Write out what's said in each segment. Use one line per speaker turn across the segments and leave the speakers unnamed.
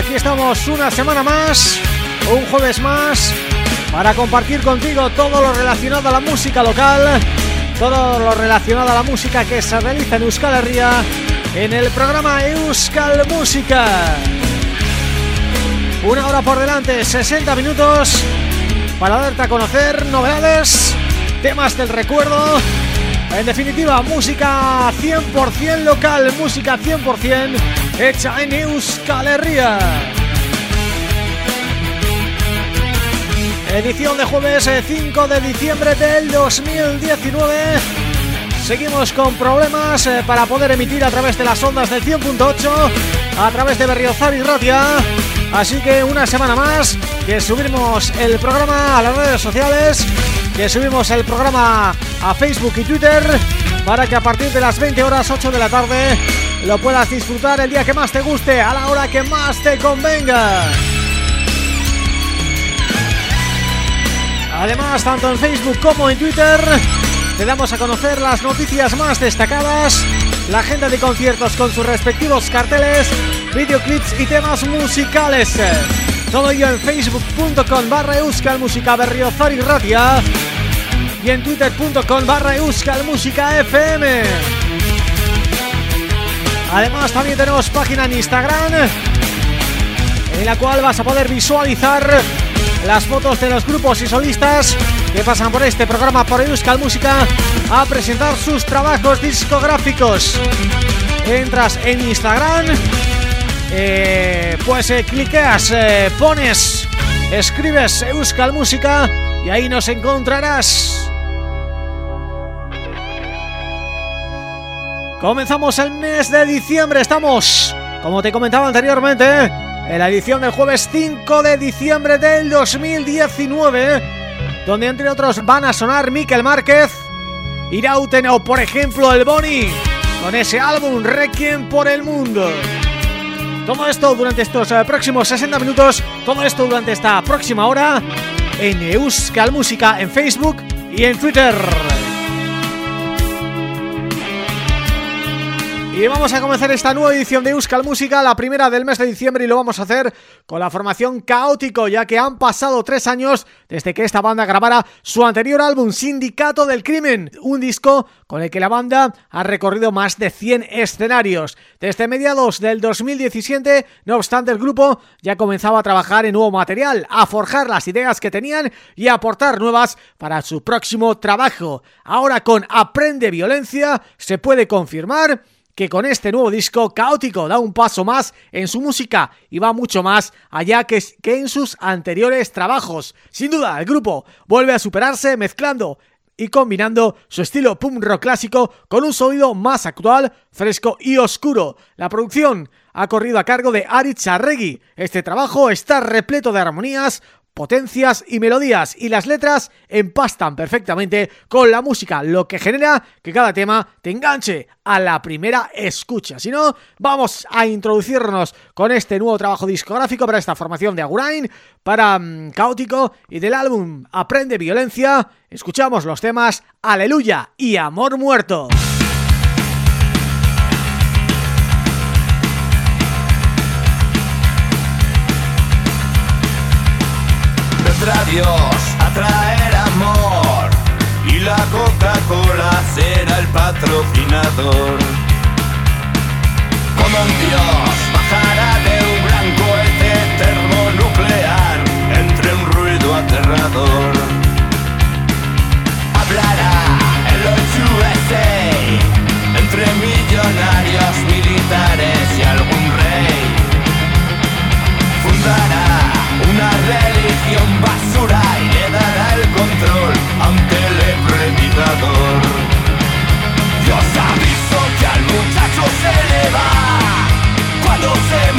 Aquí estamos una semana más, un jueves más, para compartir contigo todo lo relacionado a la música local, todo lo relacionado a la música que se realiza en Euskal Herria, en el programa Euskal Música. Una hora por delante, 60 minutos, para darte a conocer novedades, temas del recuerdo en definitiva, música 100% local, música 100% hecha en Euskal Herria. Edición de jueves 5 eh, de diciembre del 2019. Seguimos con problemas eh, para poder emitir a través de las ondas del 100.8, a través de Berriozar y Ratia. Así que una semana más que subimos el programa a las redes sociales que subimos el programa a Facebook y Twitter para que a partir de las 20 horas 8 de la tarde lo puedas disfrutar el día que más te guste, a la hora que más te convenga. Además, tanto en Facebook como en Twitter te damos a conocer las noticias más destacadas, la agenda de conciertos con sus respectivos carteles, videoclips y temas musicales. Todo ello en facebook.com barra Euskal Música Berriozar y Ratia y en twitter.com barra Euskal Música FM. Además también tenemos página en Instagram en la cual vas a poder visualizar las fotos de los grupos y solistas que pasan por este programa por Euskal Música a presentar sus trabajos discográficos. Entras en Instagram eh, pues eh, cliqueas, eh, pones, escribes Euskal Música y ahí nos encontrarás. Comenzamos el mes de diciembre, estamos, como te comentaba anteriormente, en la edición del jueves 5 de diciembre del 2019, donde entre otros van a sonar Miquel Márquez, Irauten o por ejemplo el Boni, con ese álbum Requiem por el Mundo. Todo esto durante estos eh, próximos 60 minutos, todo esto durante esta próxima hora en Euskal Música en Facebook y en Twitter. Y vamos a comenzar esta nueva edición de Euskal Música, la primera del mes de diciembre y lo vamos a hacer con la formación Caótico, ya que han pasado tres años desde que esta banda grabara su anterior álbum Sindicato del Crimen, un disco con el que la banda ha recorrido más de 100 escenarios. Desde mediados del 2017, no obstante, el grupo ya comenzaba a trabajar en nuevo material, a forjar las ideas que tenían y a aportar nuevas para su próximo trabajo. Ahora con Aprende Violencia se puede confirmar que con este nuevo disco Caótico da un paso más en su música y va mucho más allá que, que en sus anteriores trabajos. Sin duda, el grupo vuelve a superarse mezclando y combinando su estilo punk rock clásico con un sonido más actual, fresco y oscuro. La producción ha corrido a cargo de Ari Charregui. Este trabajo está repleto de armonías, potencias y melodías y las letras empastan perfectamente con la música, lo que genera que cada tema te enganche a la primera escucha. Si no, vamos a introducirnos con este nuevo trabajo discográfico para esta formación de Agurain, para um, Caótico y del álbum Aprende Violencia, escuchamos los temas Aleluya y Amor Muerto.
Dios a traer amor y la Coca-Cola será el patrocinador. Como un Dios bajará de un gran cohete termonuclear entre un ruido aterrador. Hablará el USA entre millonarios militares y algún rey. Fundará religión basura y le dará el control ante el predicador. Dios aviso que al muchacho se le va.
Ahí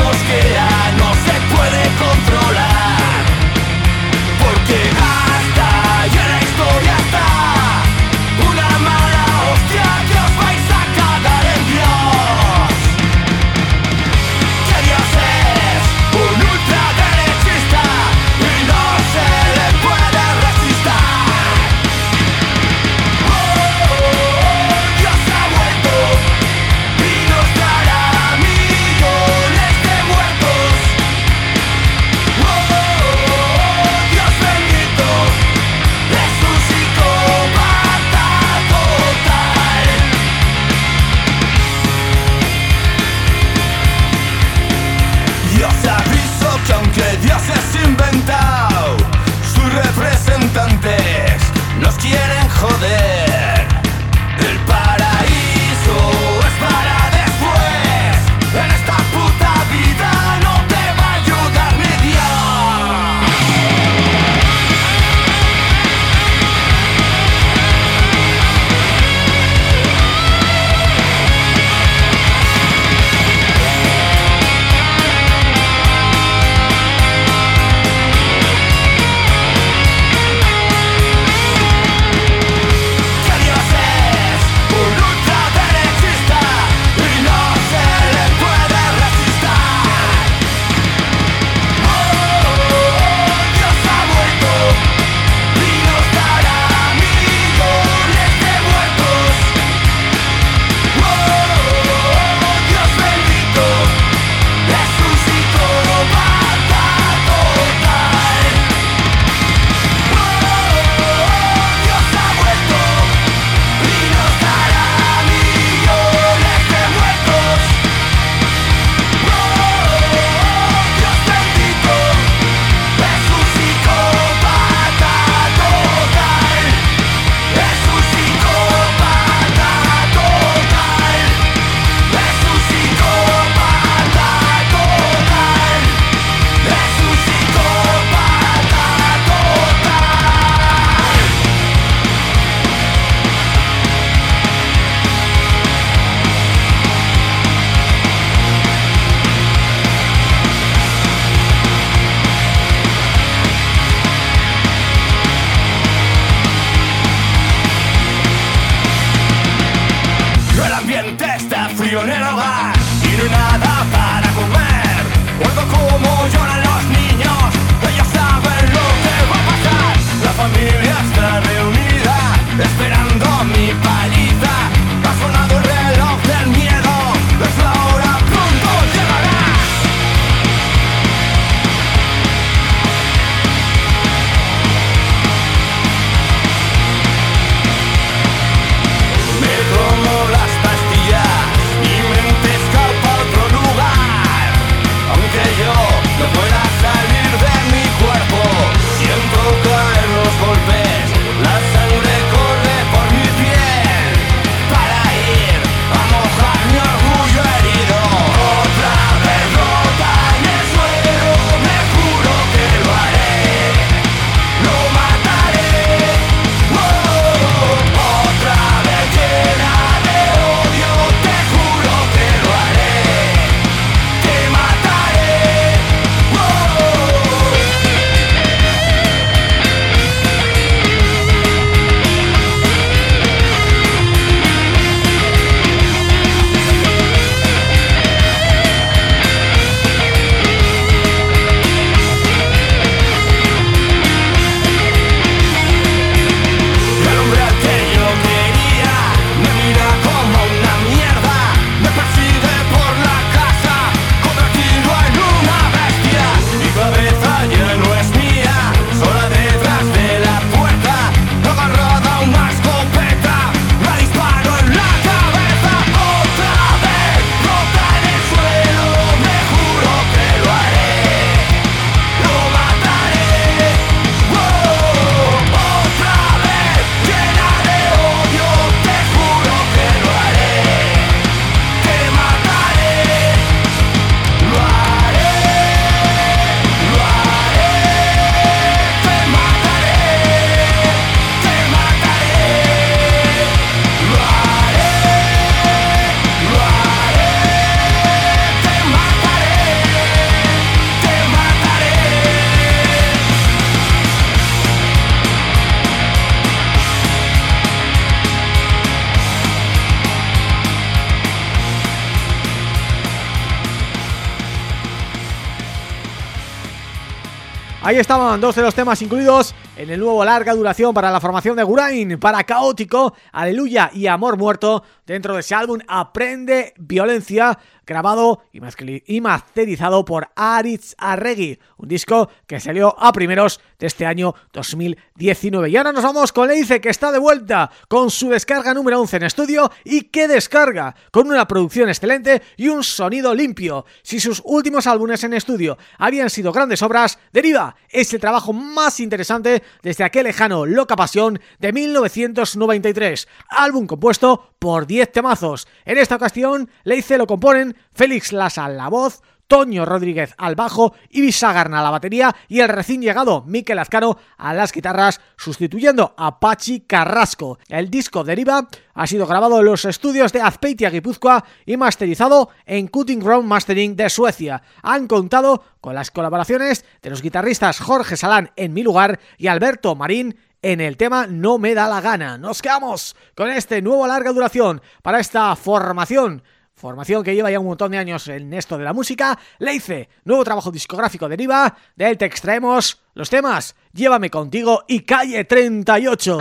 estaban dos de los temas incluidos en el nuevo larga duración para la formación de Gurain, para Caótico, Aleluya y Amor Muerto, dentro de ese álbum Aprende Violencia, grabado y masterizado por Aritz Arregui, un disco que salió a primeros de este año 2019. Y ahora nos vamos con Leice, que está de vuelta con su descarga número 11 en estudio y que descarga con una producción excelente y un sonido limpio. Si sus últimos álbumes en estudio habían sido grandes obras, Deriva es el trabajo más interesante desde aquel lejano Loca Pasión de 1993, álbum compuesto por 10 temazos. En esta ocasión, Leice lo componen Félix Lasa la voz, Toño Rodríguez al bajo, Ibis Sagarna a la batería y el recién llegado Miquel Azcano a las guitarras, sustituyendo a Pachi Carrasco. El disco Deriva ha sido grabado en los estudios de Azpeitia Guipúzcoa y masterizado en Cutting Ground Mastering de Suecia. Han contado con las colaboraciones de los guitarristas Jorge Salán en Mi Lugar y Alberto Marín en el tema No me da la gana. Nos quedamos con este nuevo larga duración para esta formación Formación que lleva ya un montón de años en esto de la música Leice, nuevo trabajo discográfico deriva De él te extraemos los temas Llévame contigo y Calle 38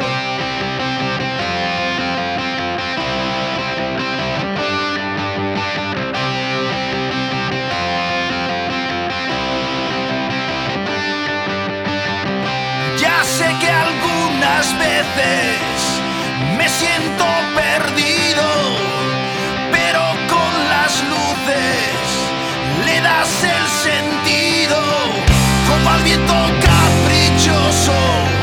Ya sé que algunas veces me siento le das el sentido como al viento caprichoso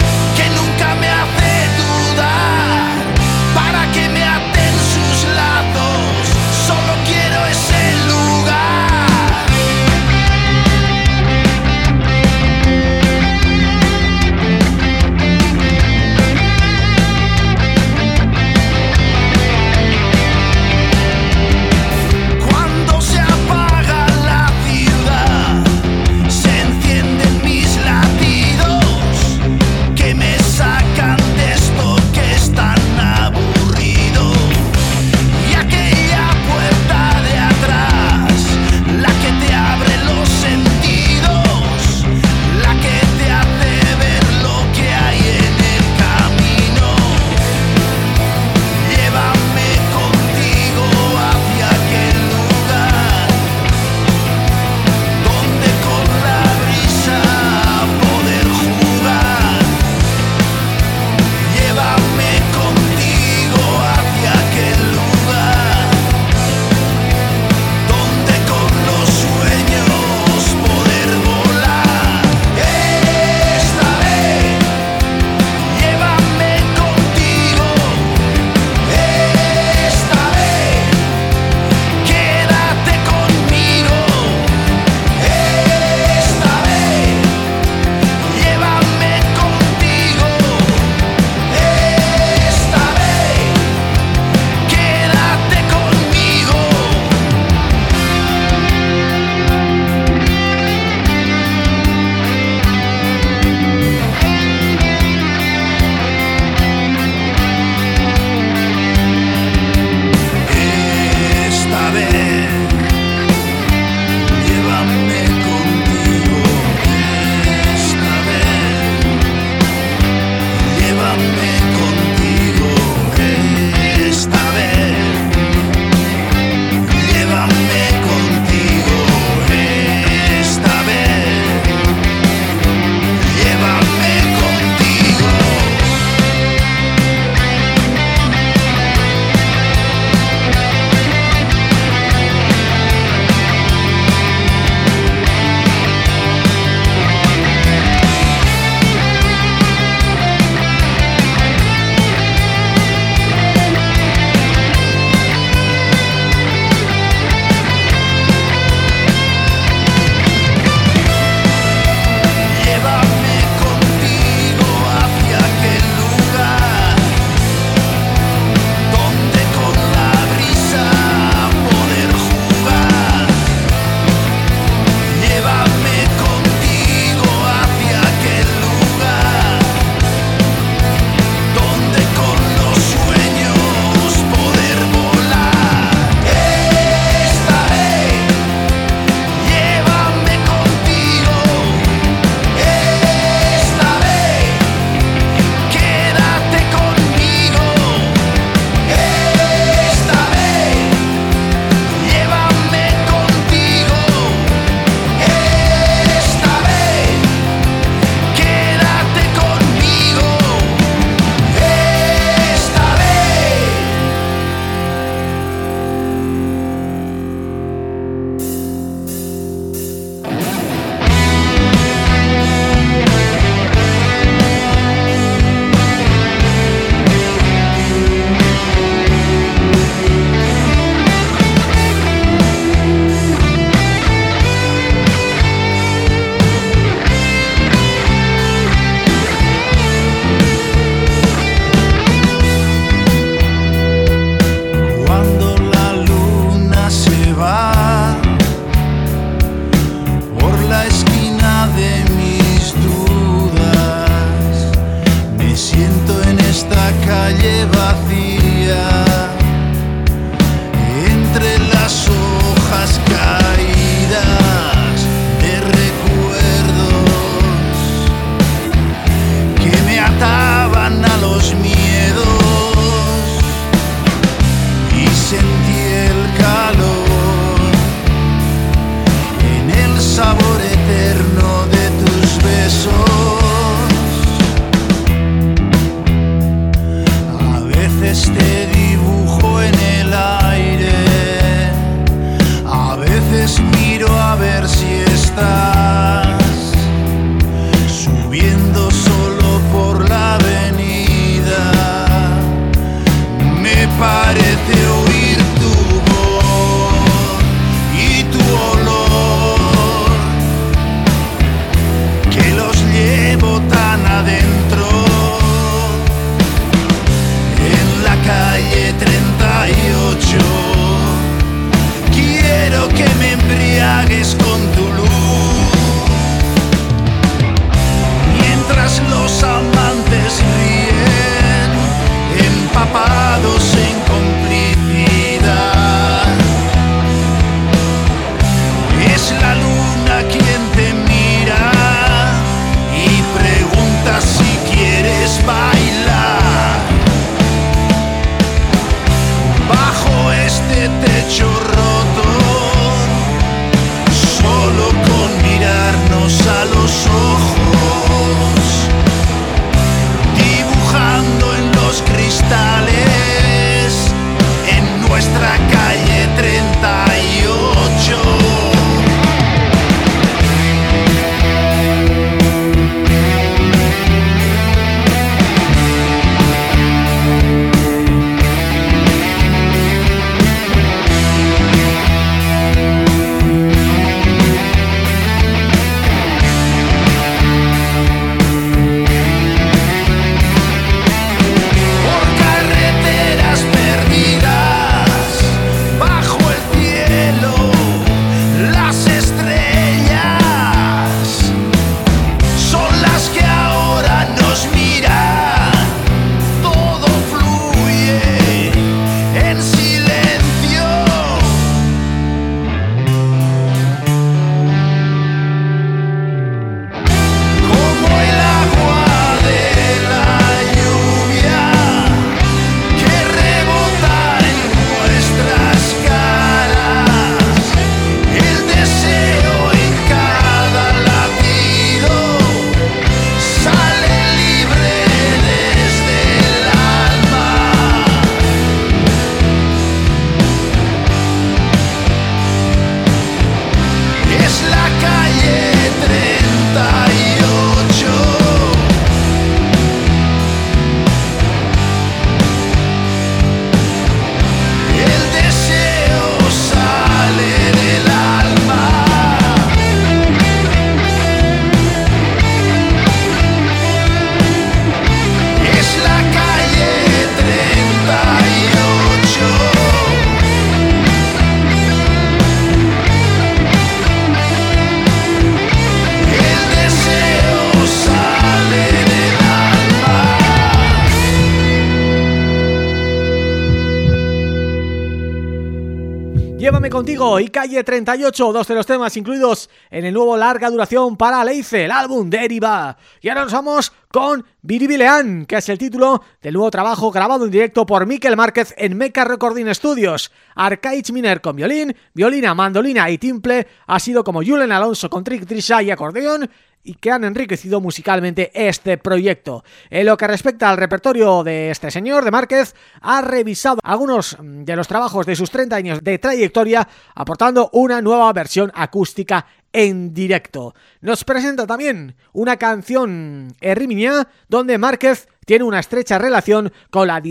contigo y Calle 38, dos de los temas incluidos en el nuevo larga duración para Leice, el álbum Deriva. Y ahora nos vamos con Biribilean, que es el título del nuevo trabajo grabado en directo por Miquel Márquez en Meca Recording Studios. Arcaich Miner con violín, violina, mandolina y timple, ha sido como Julen Alonso con trick, trisha y acordeón y que han enriquecido musicalmente este proyecto. En lo que respecta al repertorio de este señor, de Márquez, ha revisado algunos de los trabajos de sus 30 años de trayectoria, aportando una nueva versión acústica en directo. Nos presenta también una canción Erriminia, donde Márquez tiene una estrecha relación con la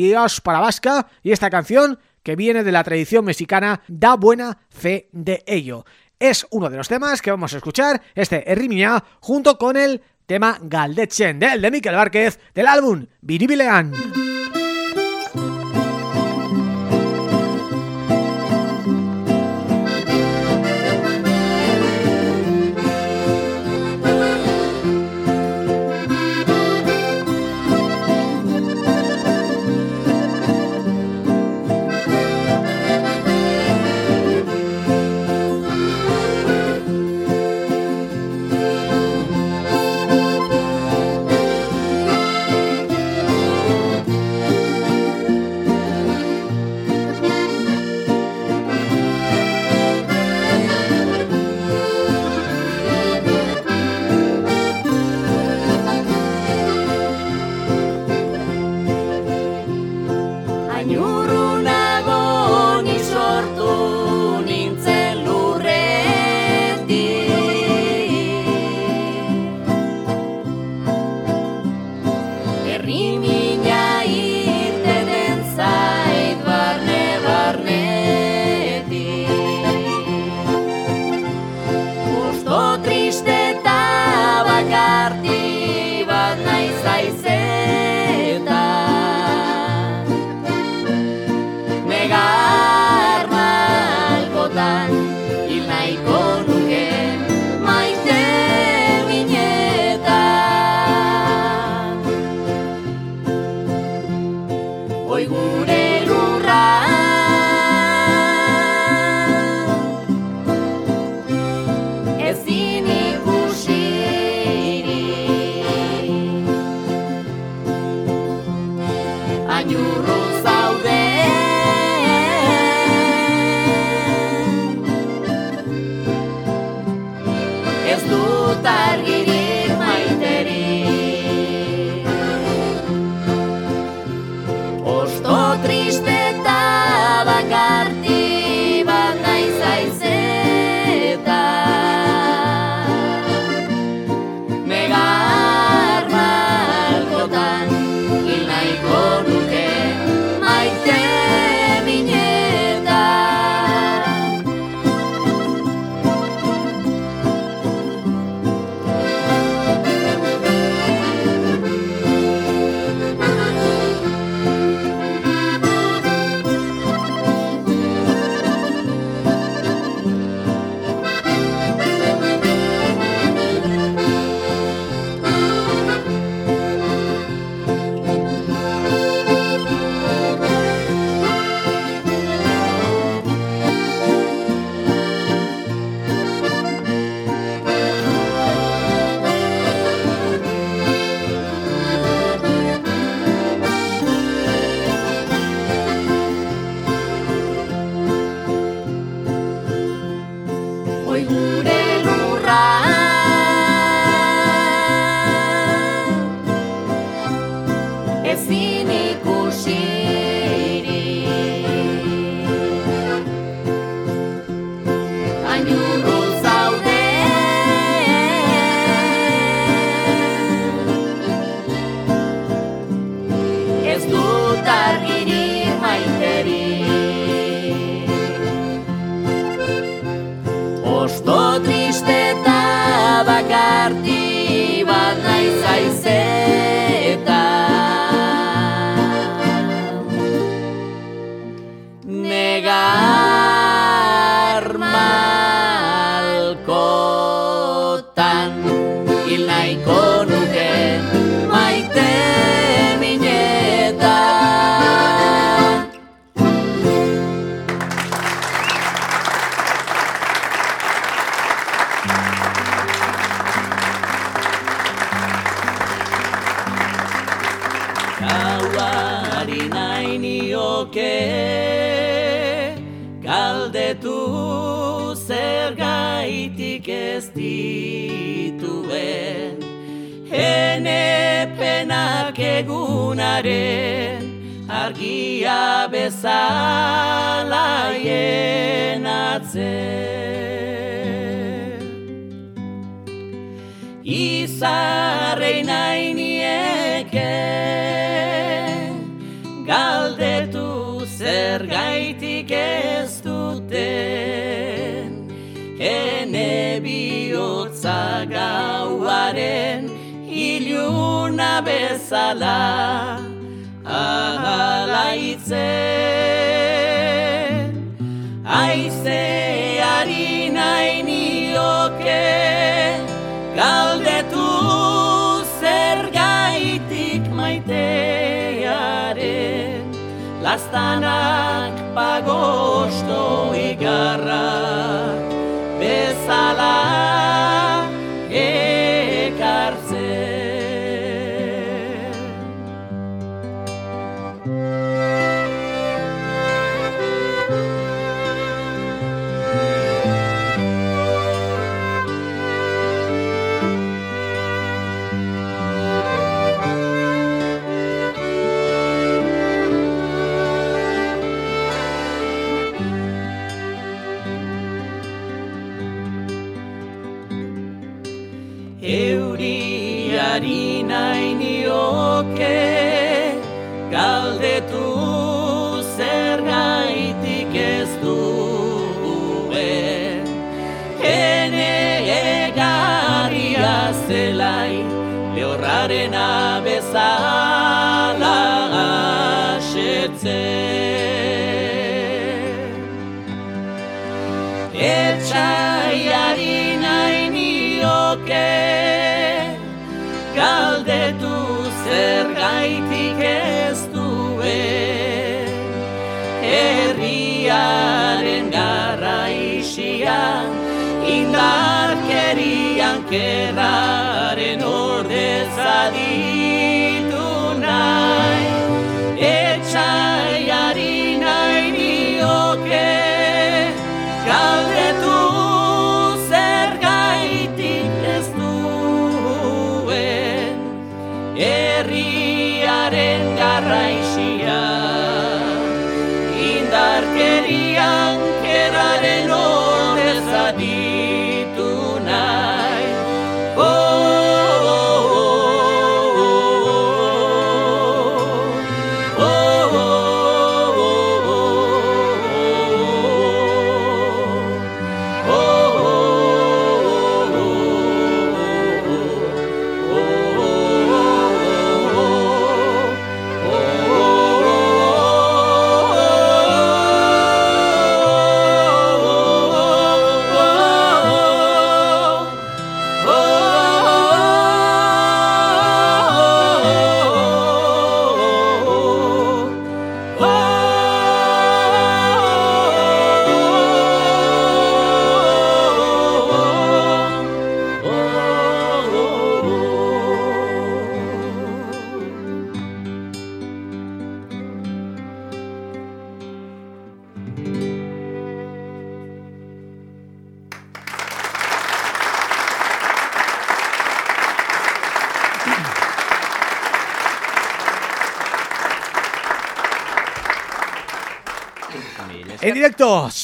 para vasca y esta canción que viene de la tradición mexicana da buena fe de ello es uno de los temas que vamos a escuchar, este Errimia, junto con el tema Galdechen del de Miquel Várquez del álbum Biribilean.
datanak pagosto igarra. zala Etxaiari nahi nioke Galdetu zer gaitik ez duen. Herriaren garra isian Indarkerian
kerra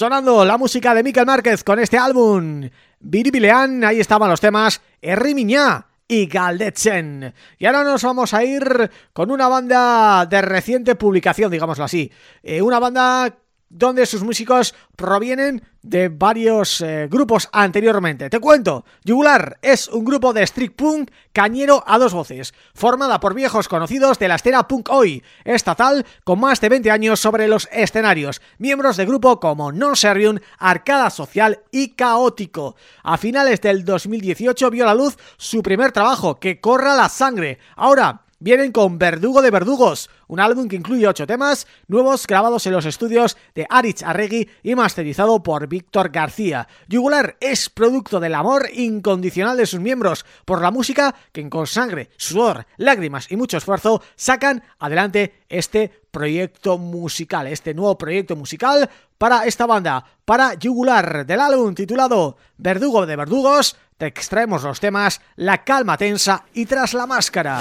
sonando la música de Miquel Márquez con este álbum Biribilean, ahí estaban los temas Errimiñá y Galdetzen. Y ahora nos vamos a ir con una banda de reciente publicación, digámoslo así. Eh, una banda donde sus músicos provienen de varios eh, grupos anteriormente. Te cuento, Yugular es un grupo de street punk cañero a dos voces, formada por viejos conocidos de la escena punk hoy, estatal, con más de 20 años sobre los escenarios, miembros de grupo como Non Servium, Arcada Social y Caótico. A finales del 2018 vio la luz su primer trabajo, Que corra la sangre. Ahora, vienen con Verdugo de Verdugos, un álbum que incluye ocho temas nuevos grabados en los estudios de Aritz Arregui y masterizado por Víctor García. Yugular es producto del amor incondicional de sus miembros por la música que con sangre, sudor, lágrimas y mucho esfuerzo sacan adelante este proyecto musical, este nuevo proyecto musical para esta banda, para Yugular, del álbum titulado Verdugo de Verdugos, te extraemos los temas La Calma Tensa y Tras la Máscara.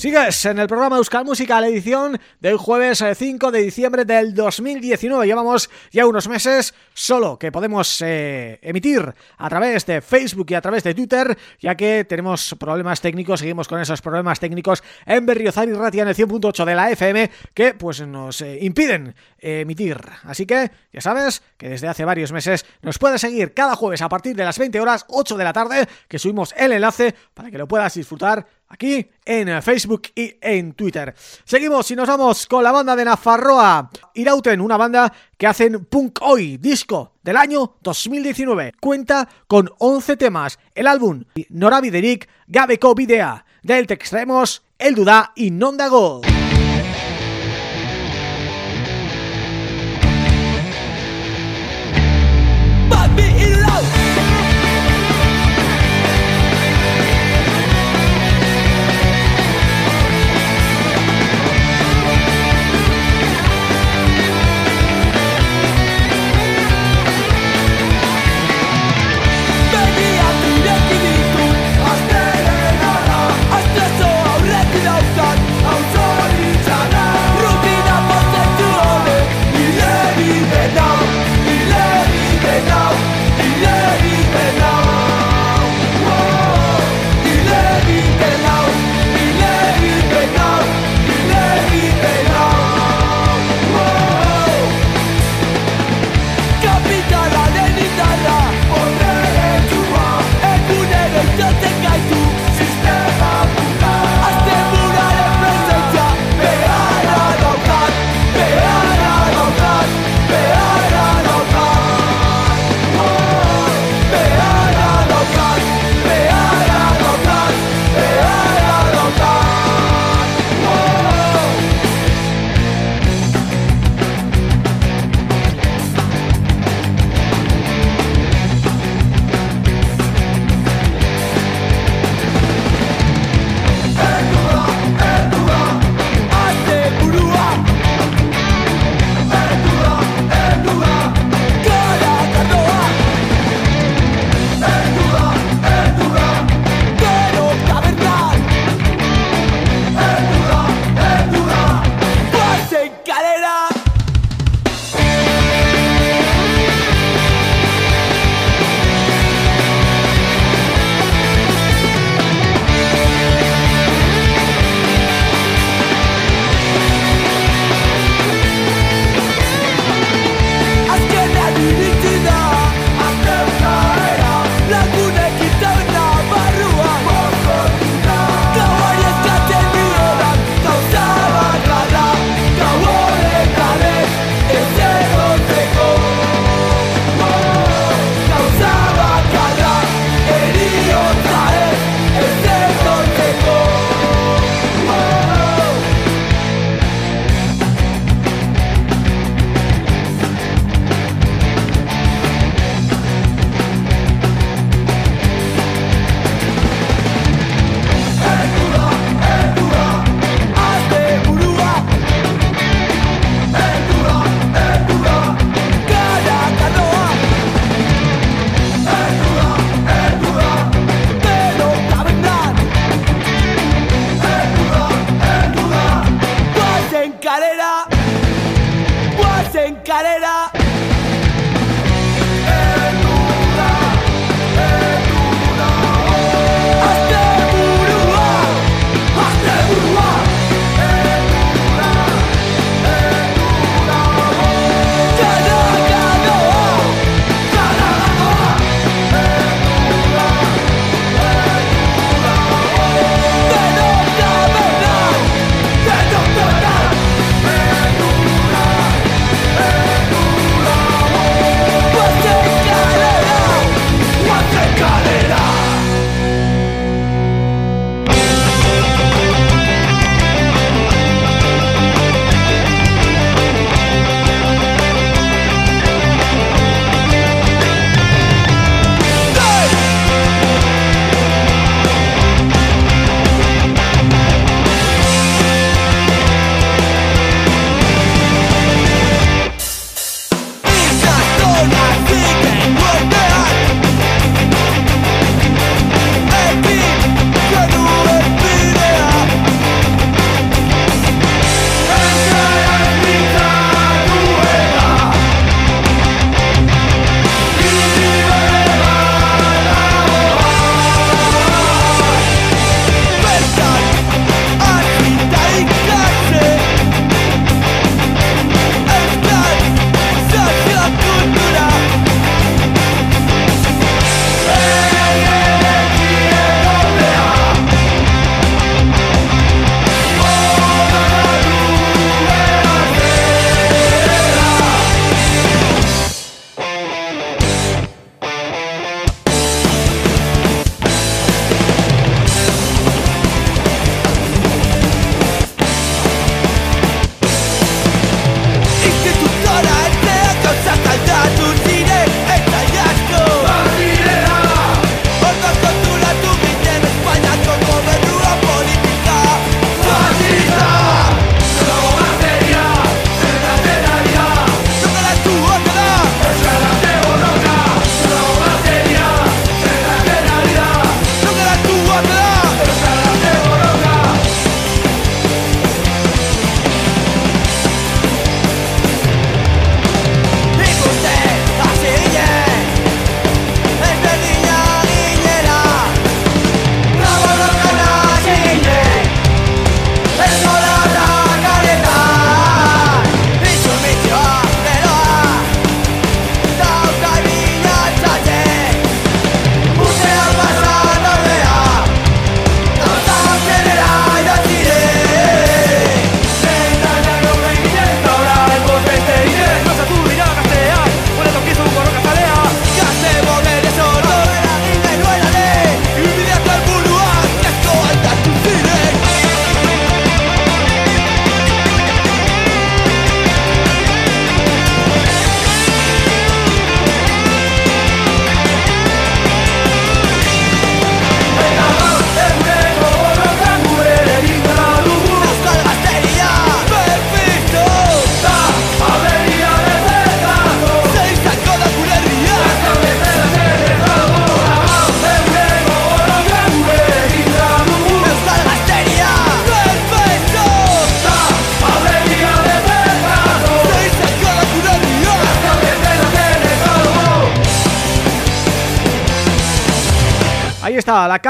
Sigues en el programa Euskal Música, la edición del jueves 5 eh, de diciembre del 2019. Llevamos ya unos meses solo que podemos eh, emitir a través de Facebook y a través de Twitter, ya que tenemos problemas técnicos, seguimos con esos problemas técnicos en Berriozar y Ratia en el 100.8 de la FM, que pues nos eh, impiden emitir. Así que ya sabes que desde hace varios meses nos puedes seguir cada jueves a partir de las 20 horas, 8 de la tarde, que subimos el enlace para que lo puedas disfrutar aquí en Facebook y en Twitter. Seguimos y nos vamos con la banda de Nafarroa, Irauten, una banda que hacen punk hoy, disco del año 2019. Cuenta con 11 temas. El álbum Norabiderik Gabeko Bidea. Del te extraemos El Duda y Nondago.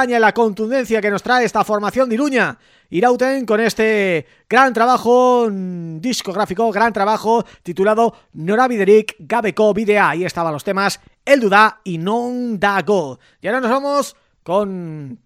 La contundencia que nos trae esta formación de Iruña. Irauten con este gran trabajo discográfico, gran trabajo titulado Norabiderik Gabeko Bidea. Ahí estaban los temas El Duda y Non Dago. Y ahora nos vamos con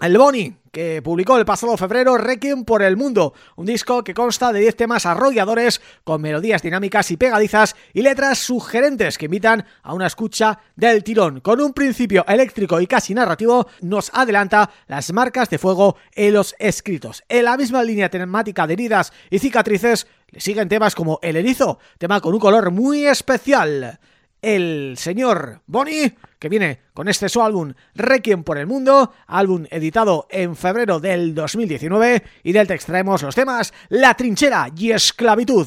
el Boni, que publicó el pasado febrero Requiem por el Mundo, un disco que consta de 10 temas arrolladores con melodías dinámicas y pegadizas y letras sugerentes que invitan a una escucha del tirón. Con un principio eléctrico y casi narrativo, nos adelanta las marcas de fuego en los escritos. En la misma línea temática de heridas y cicatrices, le siguen temas como El Erizo, tema con un color muy especial el señor Bonnie, que viene con este su álbum Requiem por el Mundo, álbum editado en febrero del 2019 y del que extraemos los temas La Trinchera y Esclavitud.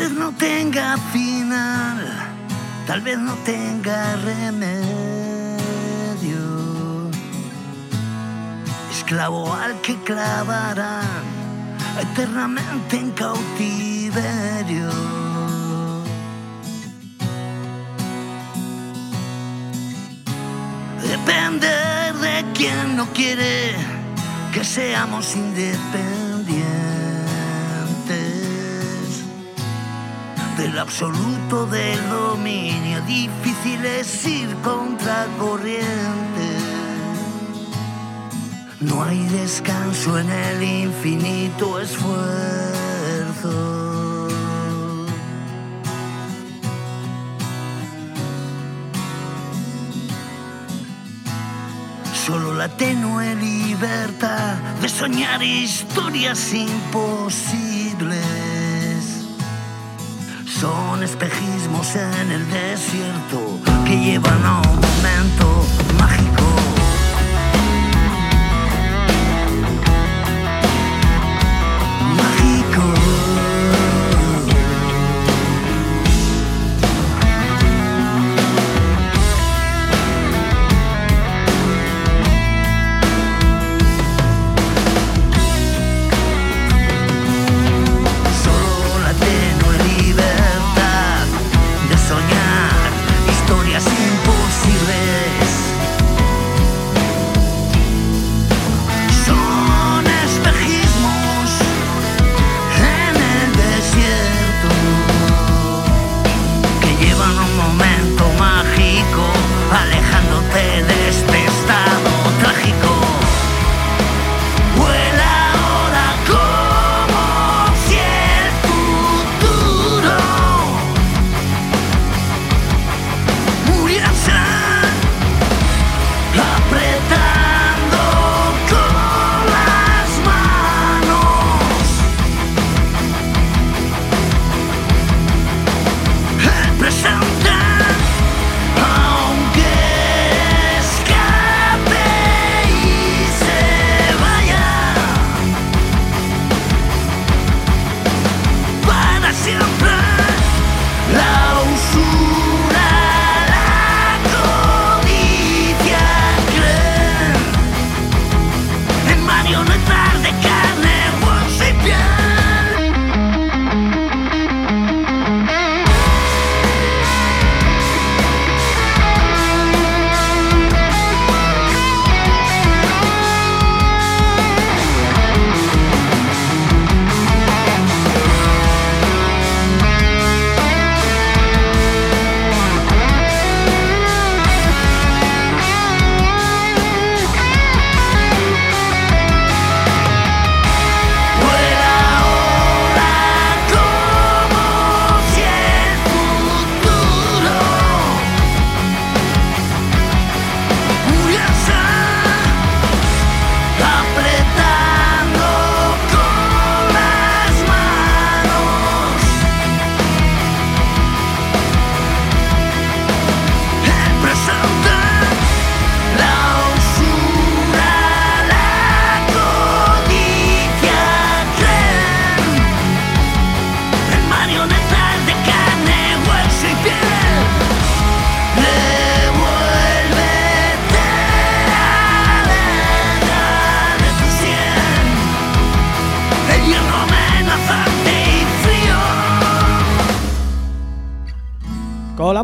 vez no tenga final, tal vez no tenga remedio. Esclavo al que clavarán eternamente en cautiverio. Depender de quien no quiere que seamos independientes absoluto del dominio. Difícil es ir contra corriente. No hay descanso en el infinito esfuerzo. Solo la tenue libertad de soñar historias imposibles. Son espejismos en el desierto que llevan a un momento mágico.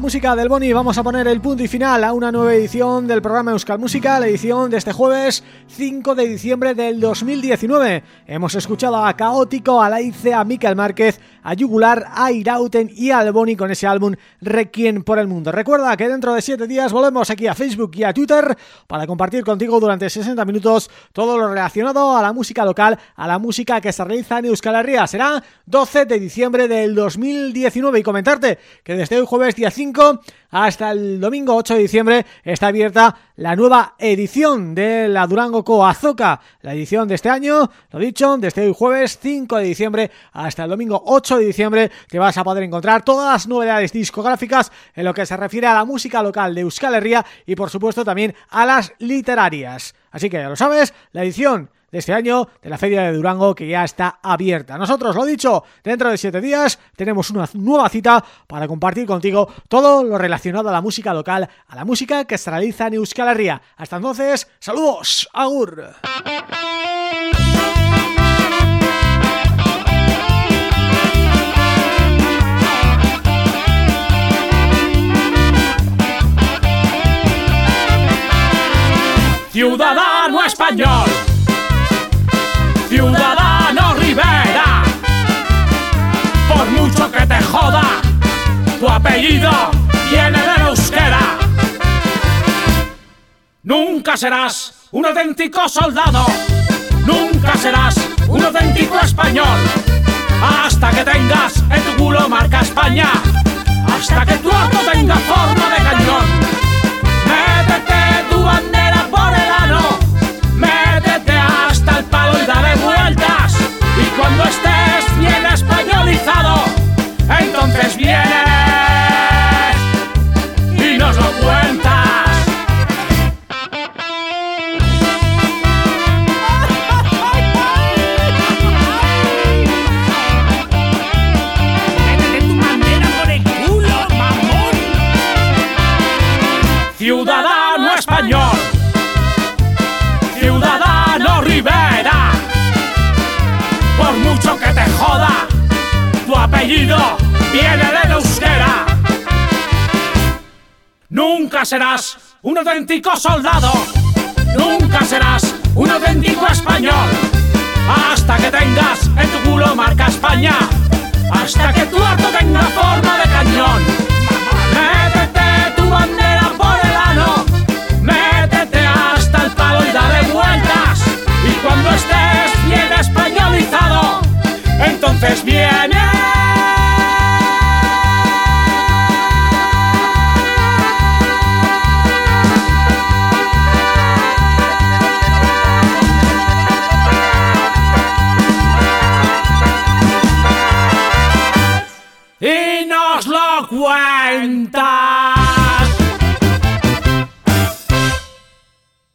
Música del Boni vamos a poner el punto y final a una nueva edición del programa Euskal Música, la edición de este jueves 5 de diciembre del 2019. Hemos escuchado a Caótico, a Laice, a Miquel Márquez, a Yugular, a Irauten y al Boni con ese álbum Requiem por el Mundo. Recuerda que dentro de 7 días volvemos aquí a Facebook y a Twitter para compartir contigo durante 60 minutos todo lo relacionado a la música local, a la música que se realiza en Euskal Herria. Será 12 de diciembre del 2019 y comentarte que desde hoy jueves día 5 hasta el domingo 8 de diciembre está abierta la nueva edición de la Durango Coazoca, la edición de este año, lo dicho, desde hoy jueves 5 de diciembre hasta el domingo 8 de diciembre te vas a poder encontrar todas las novedades discográficas en lo que se refiere a la música local de Euskal Herria y por supuesto también a las literarias. Así que ya lo sabes, la edición este año de la Feria de Durango que ya está abierta. Nosotros, lo dicho, dentro de siete días tenemos una nueva cita para compartir contigo todo lo relacionado a la música local, a la música que se realiza en Euskal Herria. Hasta entonces, saludos, agur.
Ciudadano español, ciudadano Rivera, por mucho que te joda, tu apellido viene de euskera. Nunca serás un auténtico soldado, nunca serás un auténtico español, hasta que tengas en tu culo marca España, hasta que tu arco tenga forma de cañón. Métete tu bandera apellido viene del euskera. Nunca serás un auténtico soldado, nunca serás un auténtico español, hasta que tengas en tu culo marca España, hasta que tu harto tenga forma de cañón. Métete tu bandera por el ano, métete hasta el palo y dale vueltas, y cuando estés bien españolizado, entonces viene